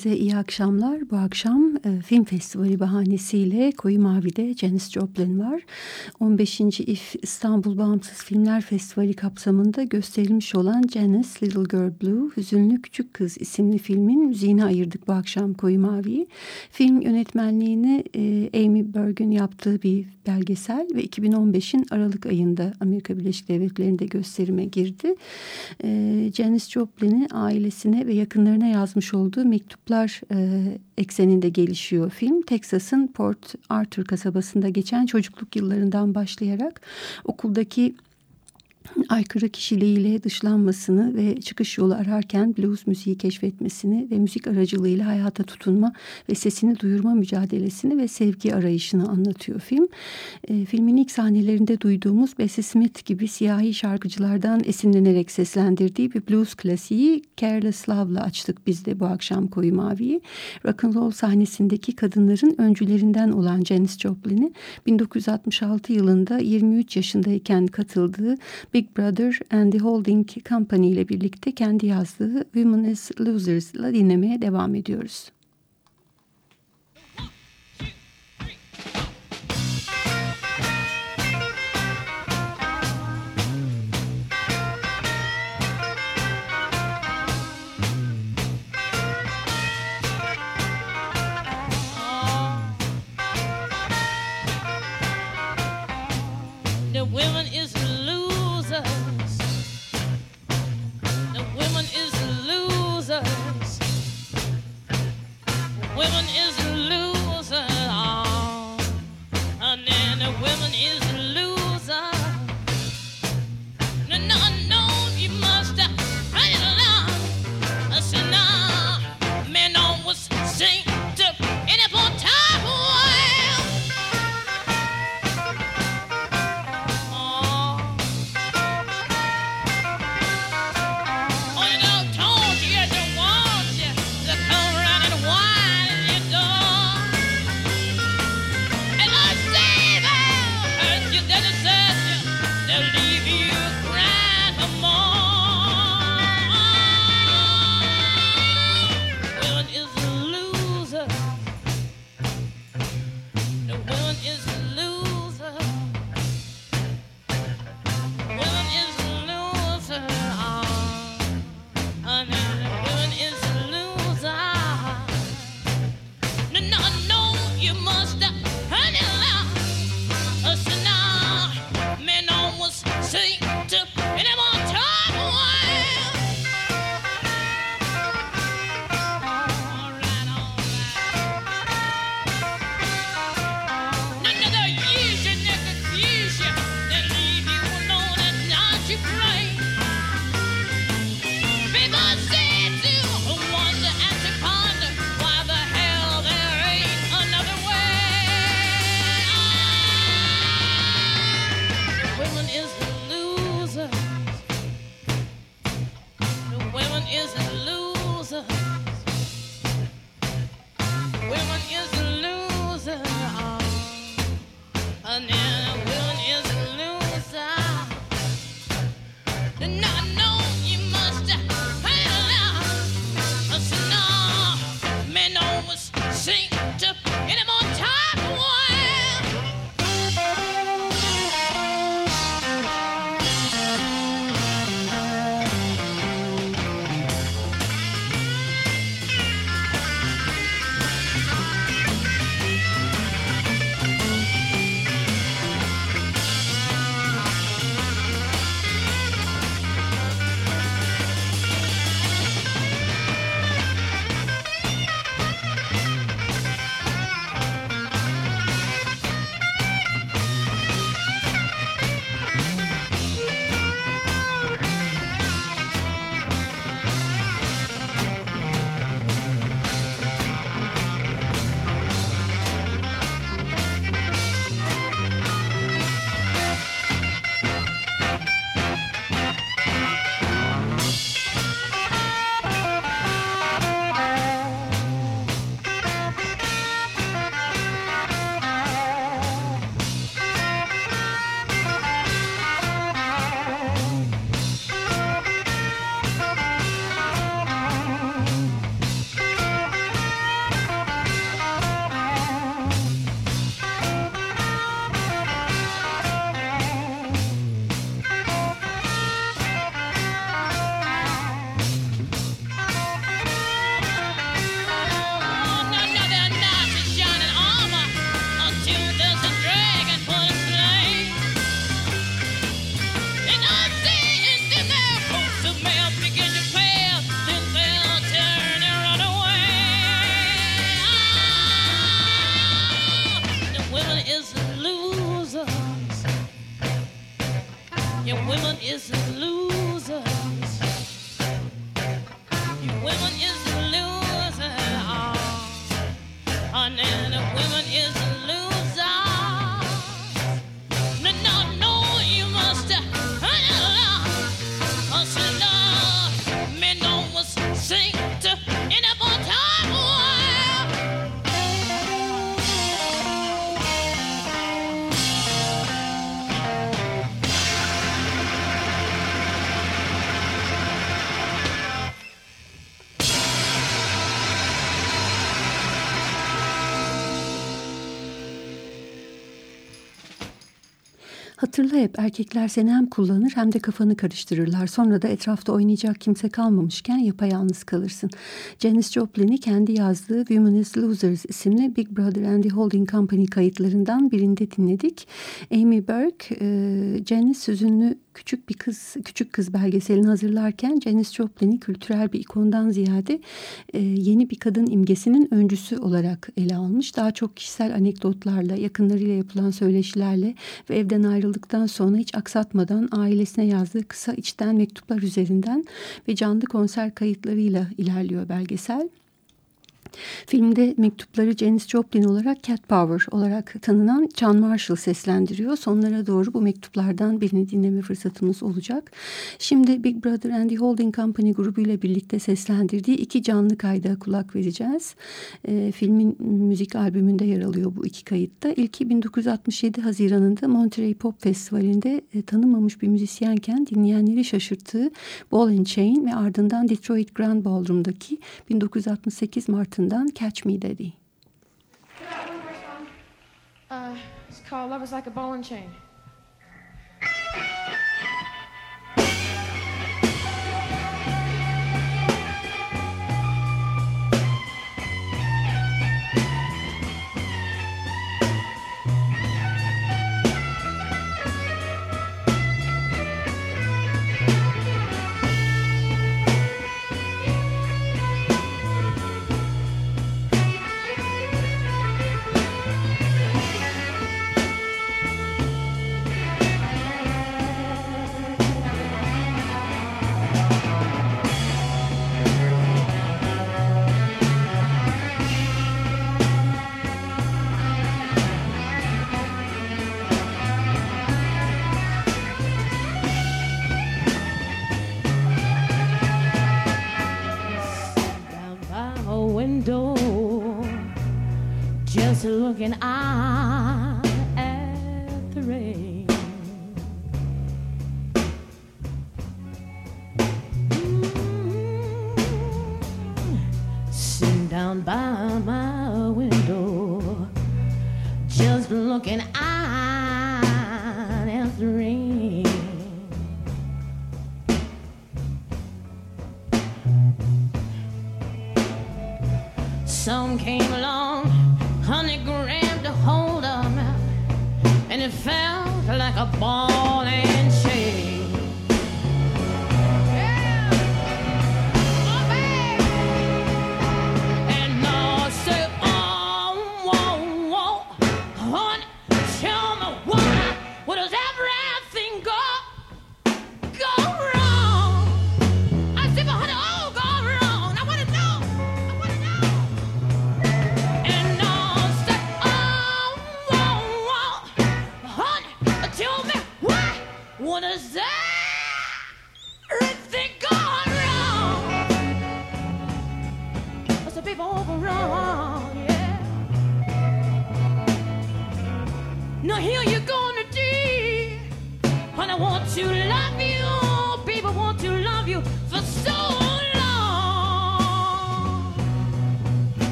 Hepinize iyi akşamlar. Bu akşam e, film festivali bahanesiyle Koyu Mavi'de Janis Joplin var. 15. İF İstanbul Bağımsız Filmler Festivali kapsamında gösterilmiş olan Janis Little Girl Blue, Hüzünlü Küçük Kız isimli filmin müziğine ayırdık bu akşam Koyu Mavi'yi. Film yönetmenliğini e, Amy Berg'ün yaptığı bir belgesel ve 2015'in Aralık ayında Amerika Birleşik Devletleri'nde gösterime girdi. E, Janis Joplin'i ailesine ve yakınlarına yazmış olduğu mektuplar e, ekseninde gelişiyor film. Texas'ın Port Arthur kasabasında geçen çocukluk yıllarından başlayarak okuldaki aykırı kişiliğiyle dışlanmasını ve çıkış yolu ararken blues müziği keşfetmesini ve müzik aracılığıyla hayata tutunma ve sesini duyurma mücadelesini ve sevgi arayışını anlatıyor film. E, filmin ilk sahnelerinde duyduğumuz Bessie Smith gibi siyahi şarkıcılardan esinlenerek seslendirdiği bir blues klasiği Careless Love'la açtık biz de bu akşam Koyu Mavi'yi. Rock'n'roll sahnesindeki kadınların öncülerinden olan Janis Joplin'i 1966 yılında 23 yaşındayken katıldığı Big Brother and the Holding Company ile birlikte kendi yazdığı Women as Losers ile dinlemeye devam ediyoruz. one is Hatırla hep erkekler seni hem kullanır hem de kafanı karıştırırlar. Sonra da etrafta oynayacak kimse kalmamışken yapayalnız kalırsın. Janis Joplin'i kendi yazdığı Women is Losers isimli Big Brother and the Holding Company kayıtlarından birinde dinledik. Amy Burke, e, Janis sözünlü küçük bir kız, küçük kız belgeselini hazırlarken Janis Joplin'i kültürel bir ikondan ziyade e, yeni bir kadın imgesinin öncüsü olarak ele almış. Daha çok kişisel anekdotlarla, yakınlarıyla yapılan söyleşilerle ve evden ayrıldıktan sonra hiç aksatmadan ailesine yazdığı kısa içten mektuplar üzerinden ve canlı konser kayıtlarıyla ilerliyor belgesel. Filmde mektupları Janis Joplin olarak Cat Power olarak tanınan Chan Marshall seslendiriyor. Sonlara doğru bu mektuplardan birini dinleme fırsatımız olacak. Şimdi Big Brother and the Holding Company grubuyla birlikte seslendirdiği iki canlı kayda kulak vereceğiz. E, filmin müzik albümünde yer alıyor bu iki kayıtta. İlki 1967 Haziran'ında Monterey Pop Festivali'nde e, tanınmamış bir müzisyenken dinleyenleri şaşırttığı Ball and Chain ve ardından Detroit Grand Ballroom'daki 1968 Mart'ın ardından Catch Me Daddy. Uh, it's called Love is Like a Ball and Chain.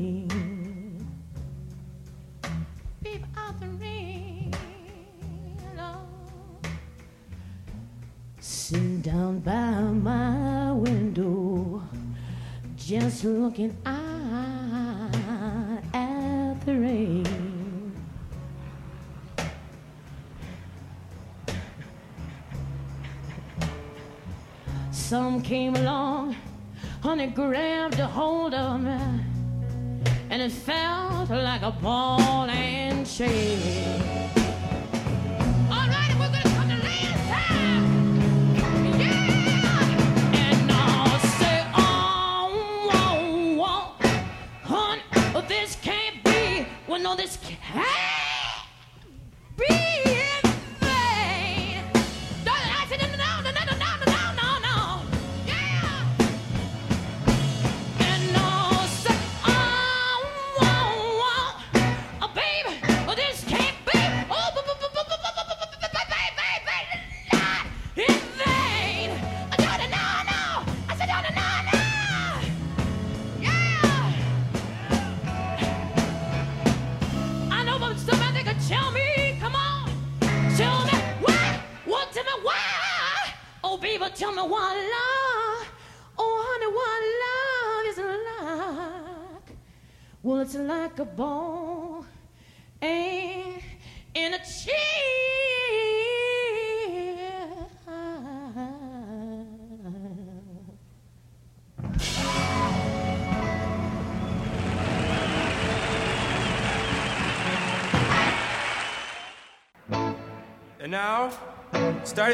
ring. Out the ring. Sitting down by my window, just looking out at the rain. Some came along honey grabbed a hold of me and it felt like a ball and chain.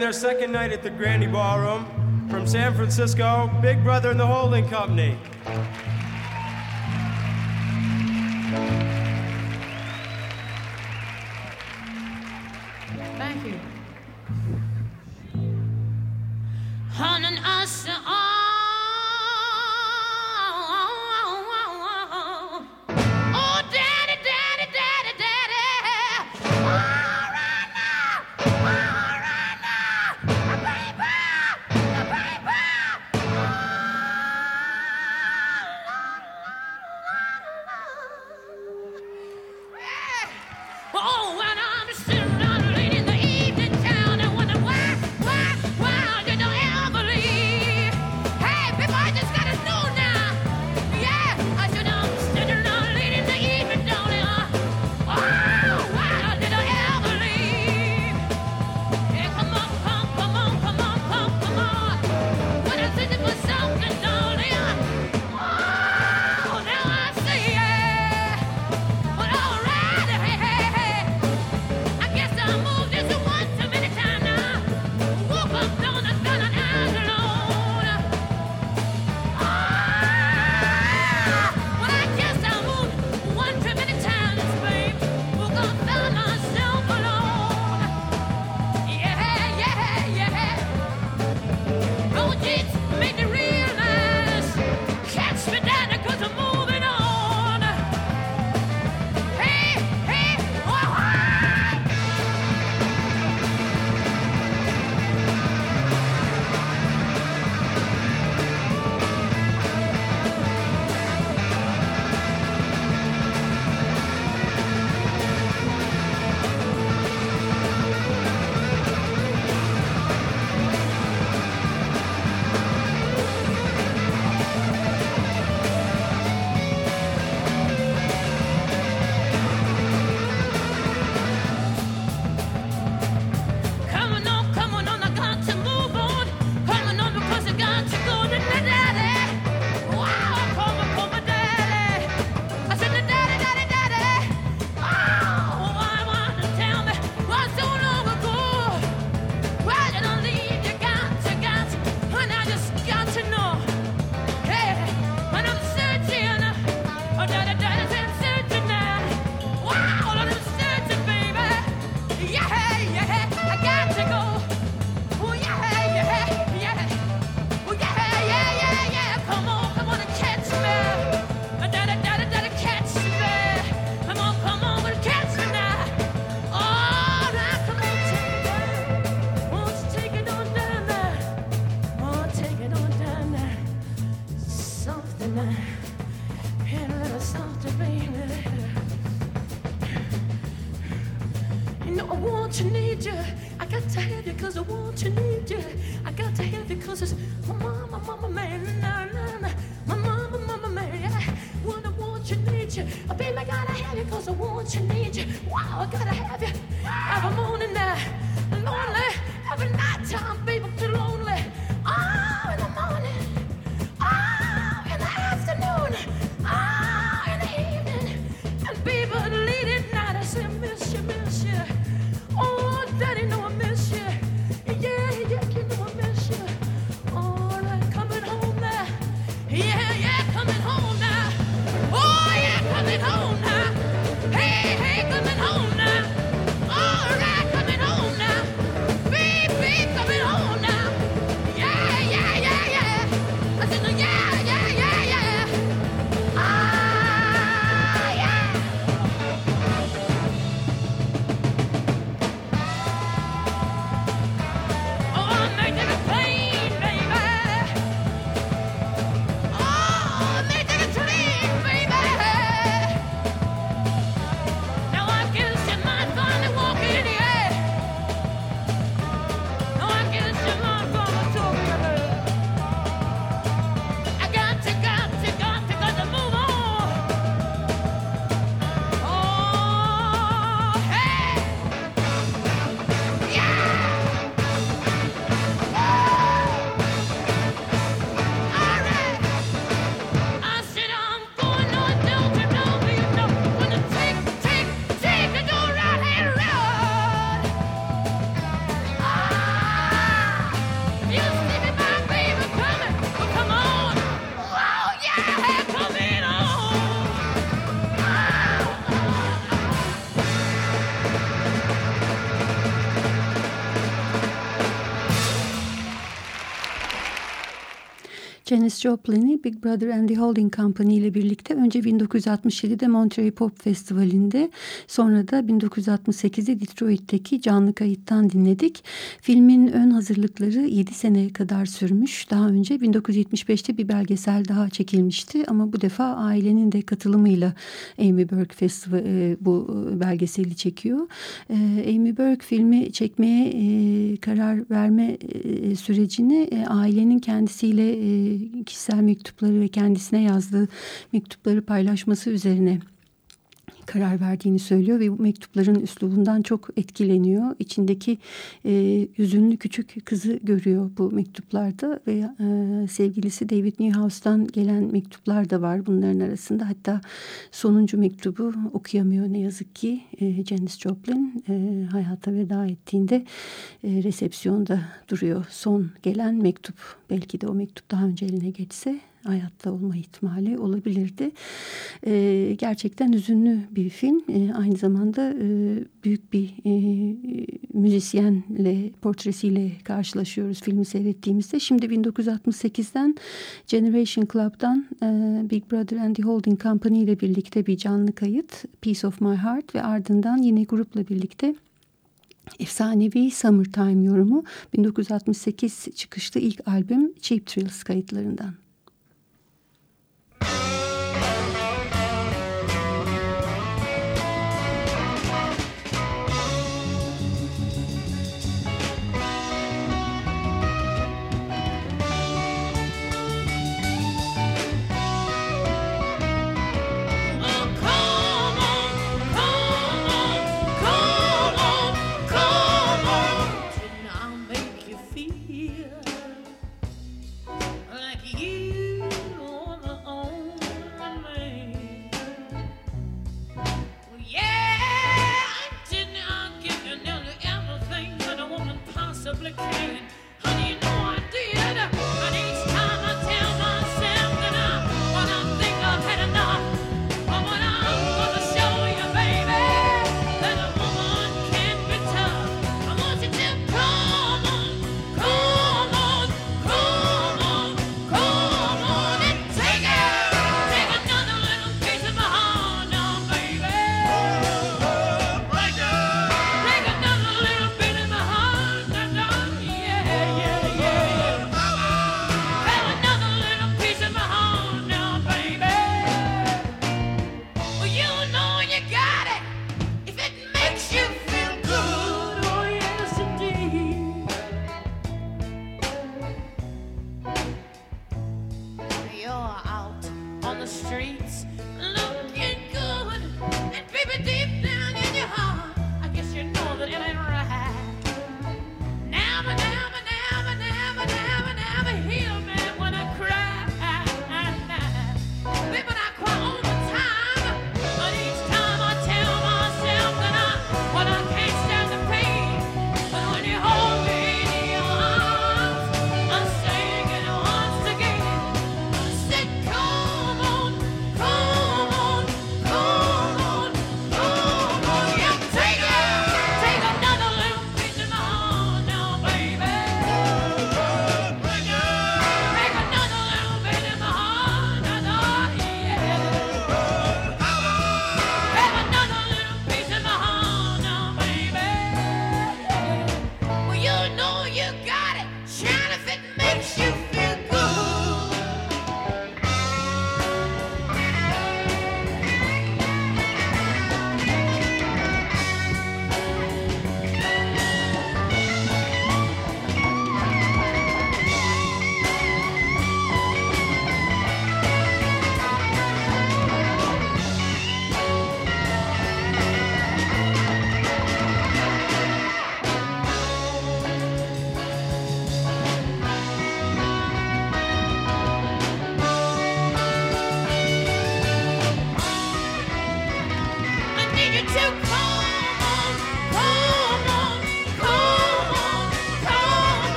Their second night at the Grandy Ballroom from San Francisco, Big Brother and the Holding Company. Janis Joplin'i Big Brother and the Holding Company ile birlikte önce 1967'de Monterey Pop Festivali'nde sonra da 1968'de Detroit'teki canlı kayıttan dinledik. Filmin ön hazırlıkları 7 sene kadar sürmüş. Daha önce 1975'te bir belgesel daha çekilmişti ama bu defa ailenin de katılımıyla Amy Burke Festival e, bu belgeseli çekiyor. E, Amy Burke filmi çekmeye e, karar verme e, sürecini e, ailenin kendisiyle e, kişisel mektupları ve kendisine yazdığı mektupları paylaşması üzerine karar verdiğini söylüyor ve bu mektupların üslubundan çok etkileniyor. İçindeki e, yüzünlü küçük kızı görüyor bu mektuplarda ve e, sevgilisi David Newhouse'dan gelen mektuplar da var bunların arasında. Hatta sonuncu mektubu okuyamıyor ne yazık ki e, Janis Joplin e, hayata veda ettiğinde e, resepsiyonda duruyor. Son gelen mektup belki de o mektup daha önce eline geçse hayatta olma ihtimali olabilirdi. E, gerçekten hüzünlü bir film. E, aynı zamanda e, büyük bir e, müzisyenle portresiyle karşılaşıyoruz filmi seyrettiğimizde. Şimdi 1968'den Generation Club'dan e, Big Brother and the Holding Company ile birlikte bir canlı kayıt Piece of My Heart ve ardından yine grupla birlikte Efsanevi Summertime yorumu 1968 çıkışlı ilk albüm Cheap Thrills kayıtlarından. Uh...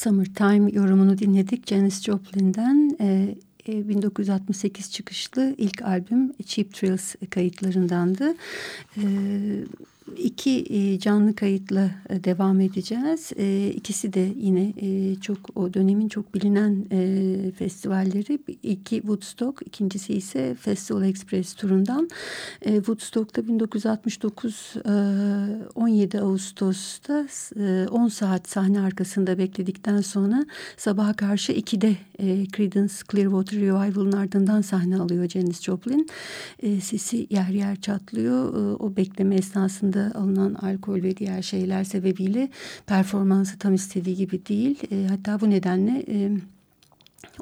Summertime yorumunu dinledik Janis Joplin'den. E, e, 1968 çıkışlı ilk albüm Cheap Thrills kayıtlarındandı. E, iki e, canlı kayıtla e, devam edeceğiz. E, ikisi de yine çok o dönemin çok bilinen festivalleri. İlki Woodstock, ikincisi ise Festival Express turundan. Woodstock'ta 1969 e, 17 Ağustos'ta e, 10 saat sahne arkasında bekledikten sonra sabaha karşı 2'de e, Creedence Clearwater Revival'ın ardından sahne alıyor Janis Joplin. Sesi yer yer çatlıyor. O bekleme esnasında alınan alkol ve diğer şeyler sebebiyle performansı tam istediği gibi değil. E, hatta bu nedenle... E,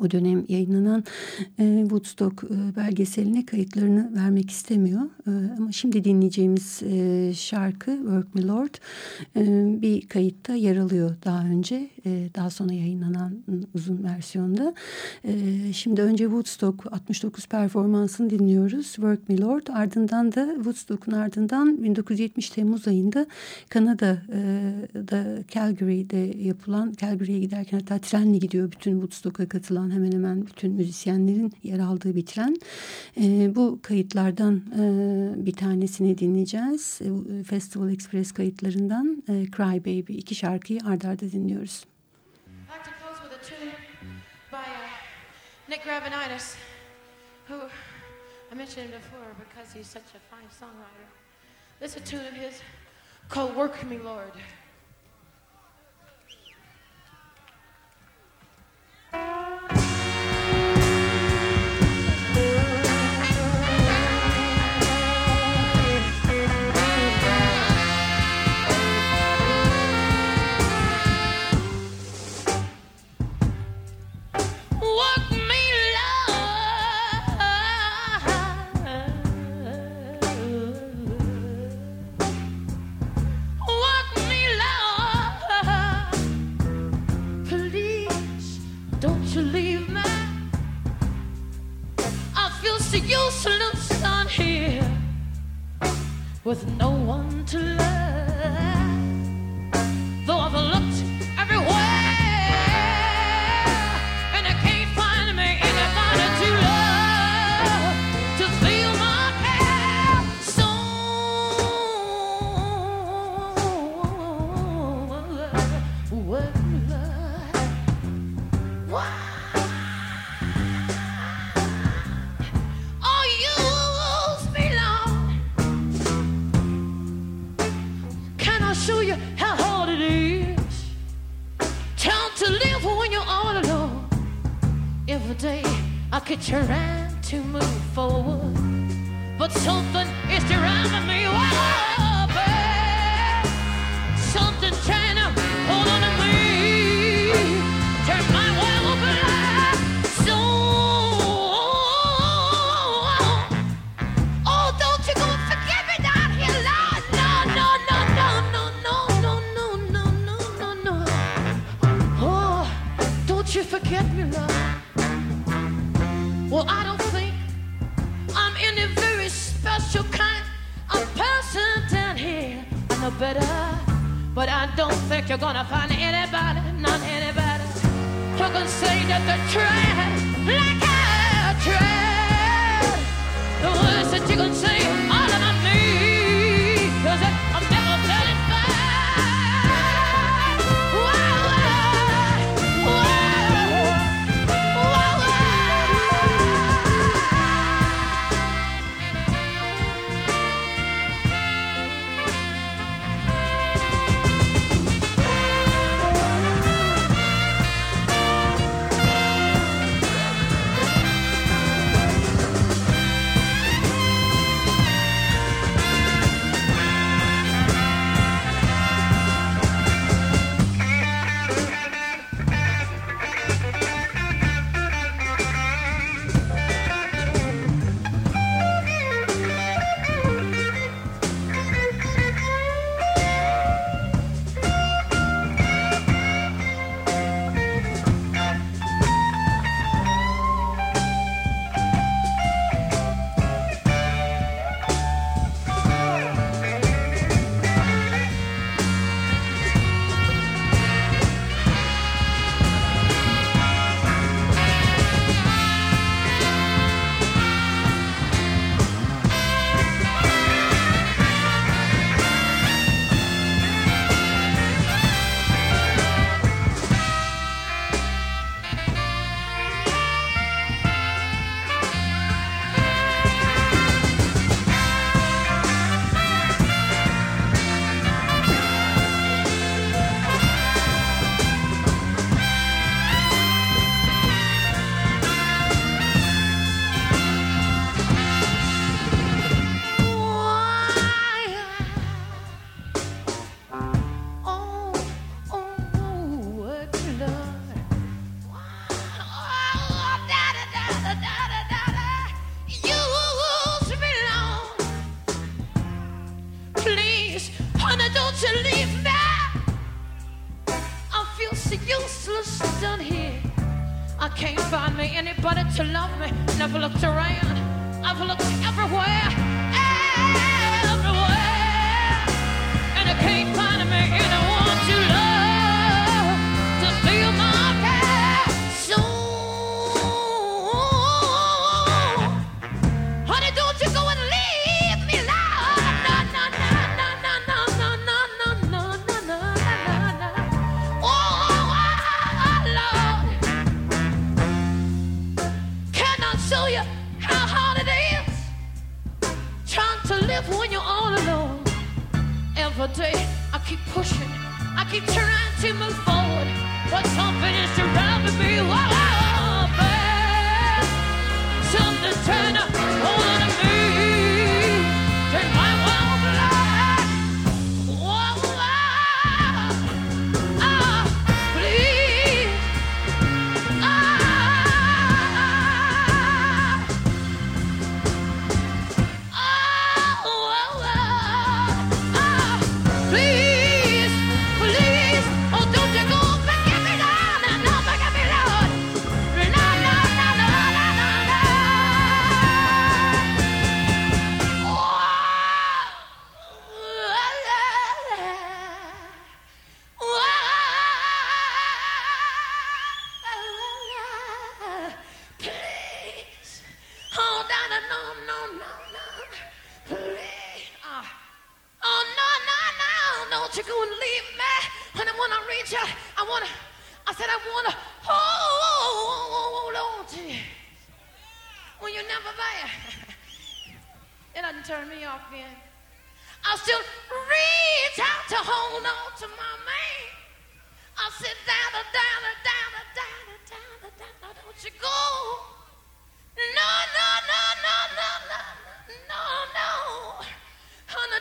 o dönem yayınlanan e, Woodstock e, belgeseline kayıtlarını vermek istemiyor. E, ama şimdi dinleyeceğimiz e, şarkı Work Me Lord e, bir kayıtta yer alıyor daha önce. E, daha sonra yayınlanan uzun versiyonda. E, şimdi önce Woodstock 69 performansını dinliyoruz. Work Me Lord ardından da Woodstock'un ardından 1970 Temmuz ayında Kanada'da Calgary'de yapılan Calgary'ye giderken hatta trenle gidiyor bütün Woodstock'a katılan hemen hemen bütün müzisyenlerin yer aldığı bir tren. E, bu kayıtlardan e, bir tanesini dinleyeceğiz. E, Festival Express kayıtlarından e, Cry Baby iki şarkıyı ardarda arda dinliyoruz. Uh. This is a tune of his called Work Me Lord. Work useless on here with no one to love.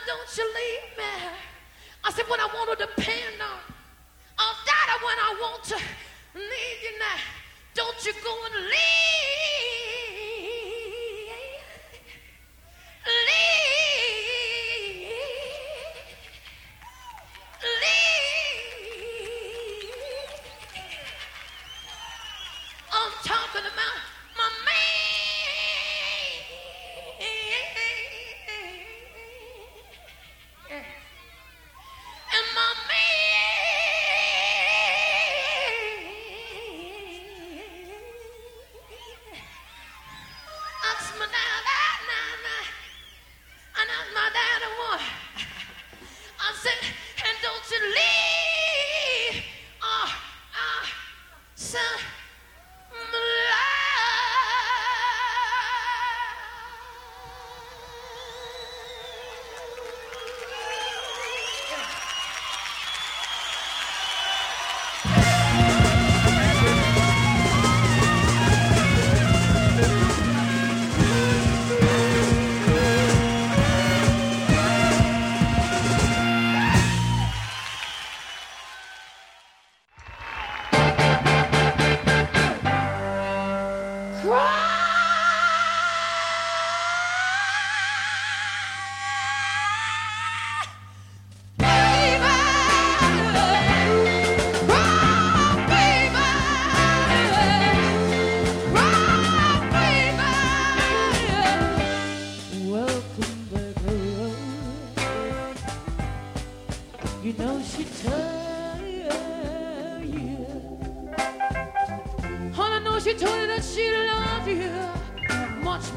don't you leave me. I said, what I want to depend on. I'll die when I want to leave you now. Don't you go and leave.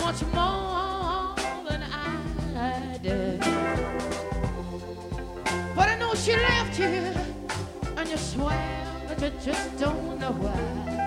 much more than I did. But I know she left you, and you swear that you just don't know why.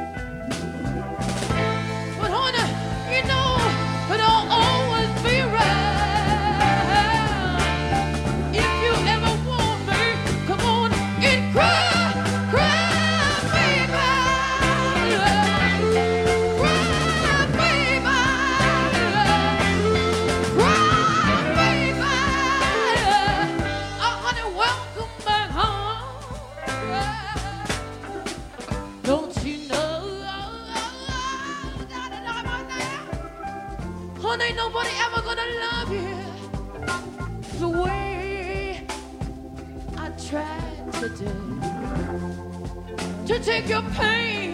Take your pain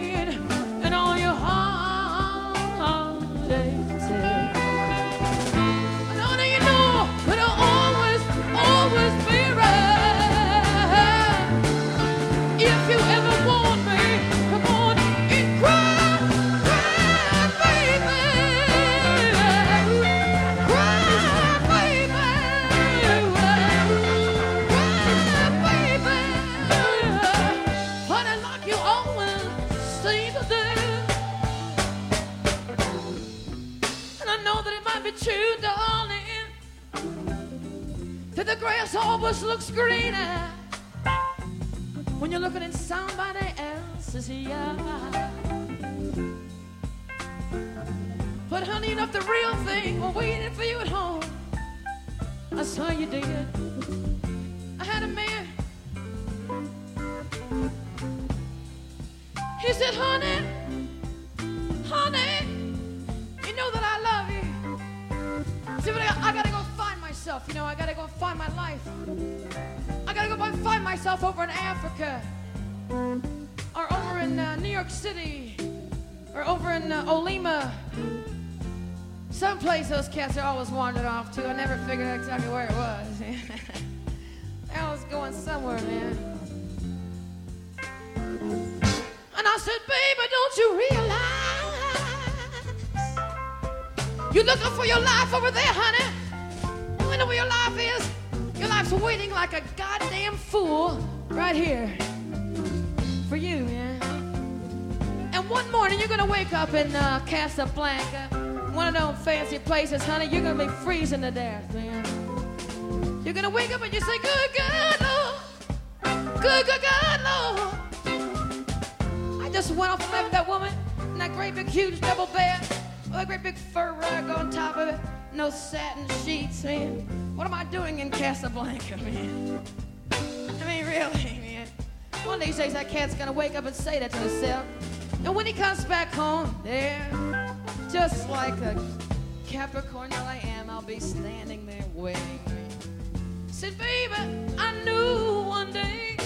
grass always looks greener when you're looking in somebody else's yard. But honey, know the real thing we're waiting for you at home, I saw you did. I had a man. He said, honey, honey, you know that I love you. See, but I, I gotta myself, you know, I gotta go find my life. I gotta go find myself over in Africa, or over in uh, New York City, or over in uh, Olima. Someplace those cats are always wandered off to. I never figured out exactly where it was. I was going somewhere, man. And I said, baby, don't you realize you're looking for your life over there, honey? You know where your life is? Your life's waiting like a goddamn fool right here for you, man. And one morning you're gonna wake up in uh, Casablanca, one of those fancy places, honey. You're gonna be freezing to death, man. You're gonna wake up and you say, Good God, Lord. Good, good God, Lord. I just went off and left that woman in that great big huge double bed with a great big fur rug on top of it, no satin sheets, man. What am I doing in Casablanca, man? I mean, really, man. One of these days that cat's gonna wake up and say that to himself. And when he comes back home, there, just like a Capricorn that I am, I'll be standing there waiting. Said, baby, I knew one day,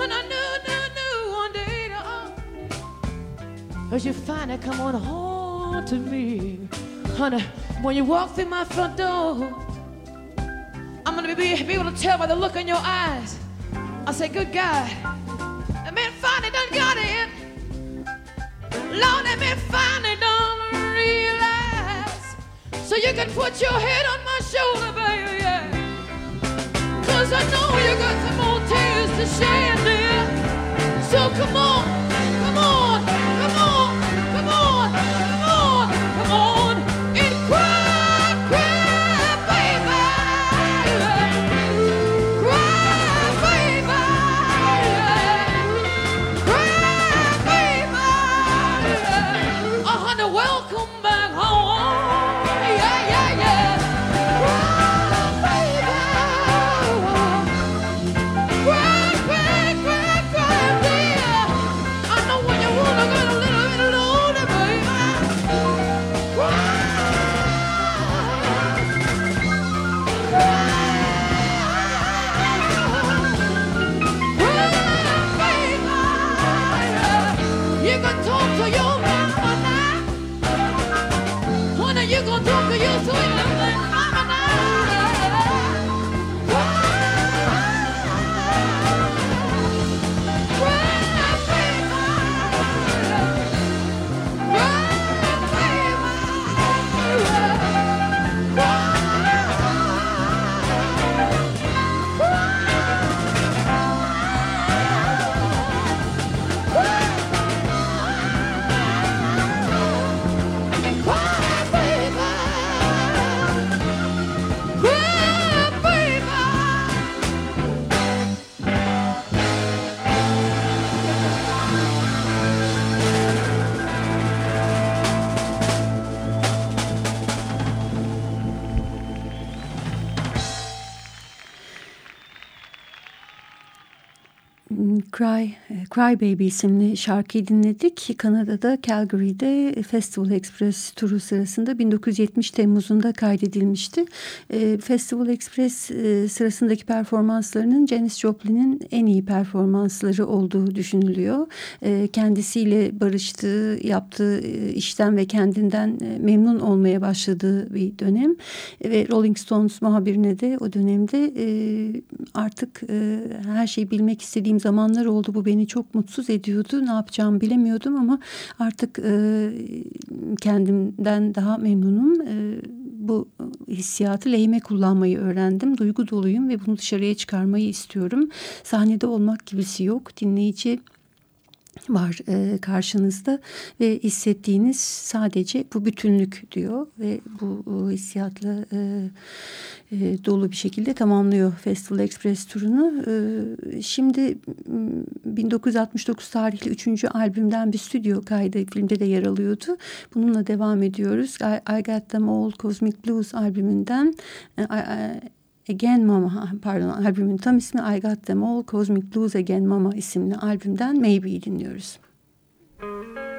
and I knew, knew, knew one day, uh, as you finally come on home to me, honey, when you walk through my front door, I'm gonna be, be able to tell by the look in your eyes. I say, good God, that man finally done got it. Lord, that man finally done realize. So you can put your head on my shoulder, baby, yeah. Cause I know you got some more tears to shed, dear. So come on, come on, Cry, Cry Baby isimli şarkıyı dinledik. Kanada'da Calgary'de Festival Express turu sırasında 1970 Temmuz'unda kaydedilmişti. E, Festival Express e, sırasındaki performanslarının Janis Joplin'in en iyi performansları olduğu düşünülüyor. E, kendisiyle barıştığı, yaptığı işten ve kendinden memnun olmaya başladığı bir dönem. Ve Rolling Stones muhabirine de o dönemde artık her şeyi bilmek istediğim zamanlar oldu. Bu beni çok mutsuz ediyordu. Ne yapacağımı bilemiyordum ama artık e, kendimden daha memnunum. E, bu hissiyatı lehime kullanmayı öğrendim. Duygu doluyum ve bunu dışarıya çıkarmayı istiyorum. Sahnede olmak gibisi yok. Dinleyici var e, karşınızda ve hissettiğiniz sadece bu bütünlük diyor ve bu e, hissiyatla e, e, dolu bir şekilde tamamlıyor Festival Express turunu. E, şimdi 1969 tarihli üçüncü albümden bir stüdyo kaydı filmde de yer alıyordu. Bununla devam ediyoruz. I, I Got Them All Cosmic Blues albümünden e, I, Again Mama pardon albümün tam ismi I Got Them All Cosmic Blues Again Mama isimli albümden Maybe'yi dinliyoruz. Müzik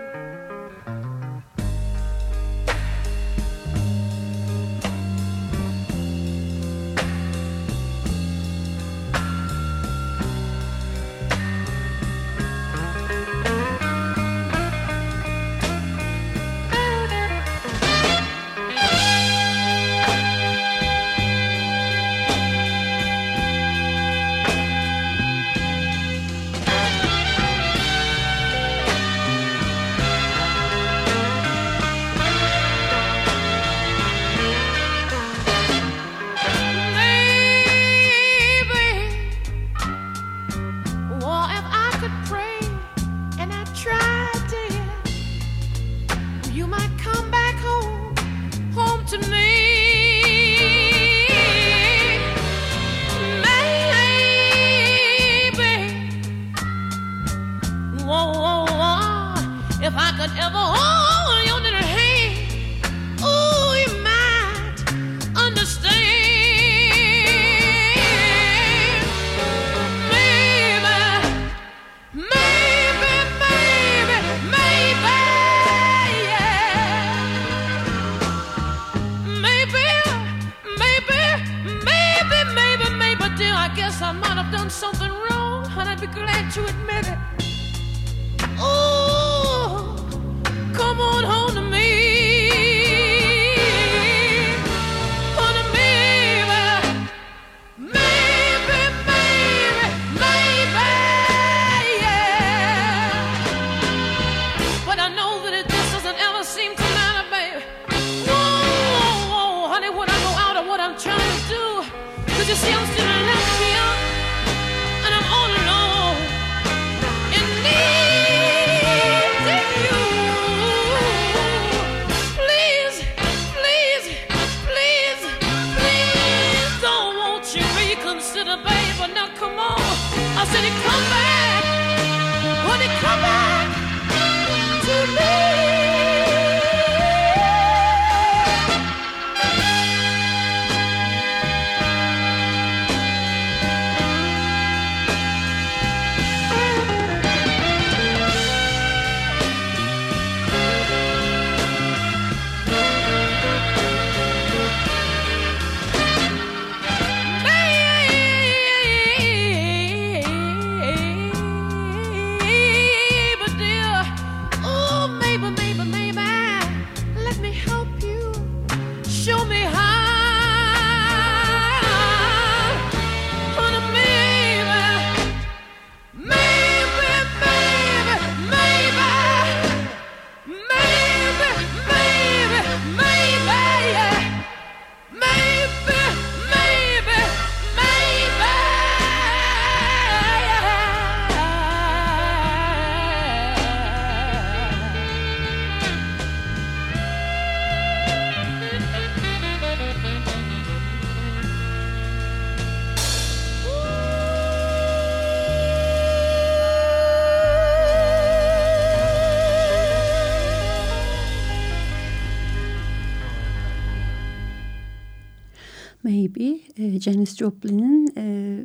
Janis Joplin'in e,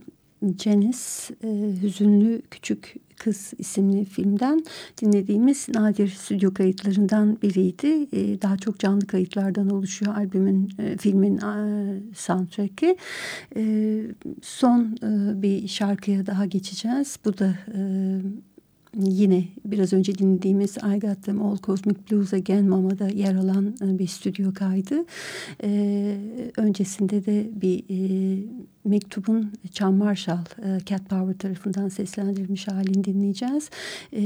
Janice e, Hüzünlü Küçük Kız isimli filmden dinlediğimiz nadir stüdyo kayıtlarından biriydi. E, daha çok canlı kayıtlardan oluşuyor albümün, e, filmin e, soundtrack'i. E, son e, bir şarkıya daha geçeceğiz. Bu da... E, yine biraz önce dinlediğimiz I Got Them All Cosmic Blues Again Mama'da yer alan e, bir stüdyo kaydı. Ee, öncesinde de bir e, mektubun Can Marshall, e, Cat Power tarafından seslendirilmiş halini dinleyeceğiz. E,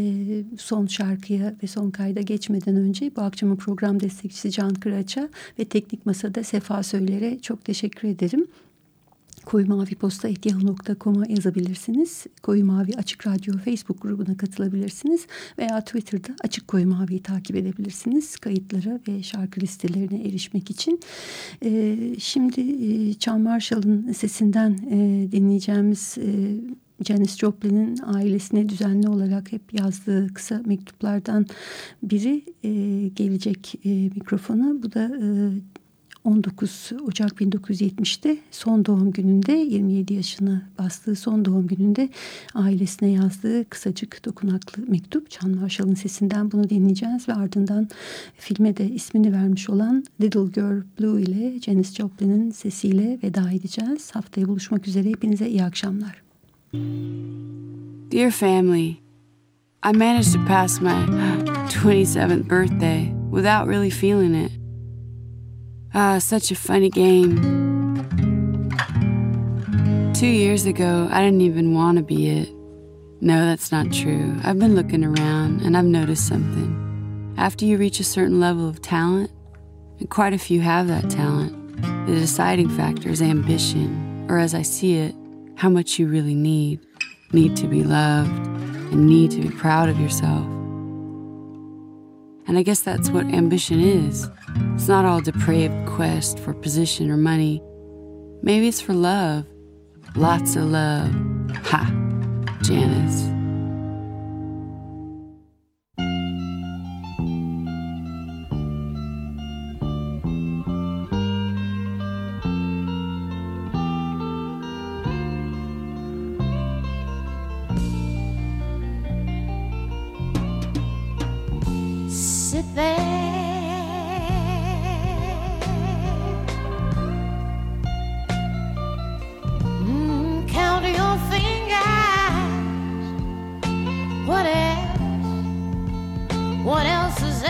son şarkıya ve son kayda geçmeden önce bu akşamın program destekçisi Can Kıraç'a ve Teknik Masa'da Sefa Söyler'e çok teşekkür ederim. Koyu Mavi Posta etyahu.com'a yazabilirsiniz. Koyu Mavi Açık Radyo Facebook grubuna katılabilirsiniz. Veya Twitter'da Açık Koyu Mavi'yi takip edebilirsiniz. Kayıtlara ve şarkı listelerine erişmek için. Ee, şimdi e, Can Marshall'ın sesinden e, dinleyeceğimiz... E, Janis Joplin'in ailesine düzenli olarak hep yazdığı kısa mektuplardan biri e, gelecek e, mikrofona. Bu da e, 19 Ocak 1970'te son doğum gününde 27 yaşını bastığı son doğum gününde ailesine yazdığı kısacık dokunaklı mektup. Can Marshall'ın sesinden bunu dinleyeceğiz ve ardından filme de ismini vermiş olan Little Girl Blue ile Janis Joplin'in sesiyle veda edeceğiz. Haftaya buluşmak üzere hepinize iyi akşamlar. Dear family, I managed to pass my 27th birthday without really feeling it. Ah, such a funny game. Two years ago, I didn't even want to be it. No, that's not true. I've been looking around and I've noticed something. After you reach a certain level of talent, and quite a few have that talent, the deciding factor is ambition, or as I see it, how much you really need. Need to be loved and need to be proud of yourself. And I guess that's what ambition is. It's not all depraved quest for position or money. Maybe it's for love. Lots of love. Ha, Janice. What else is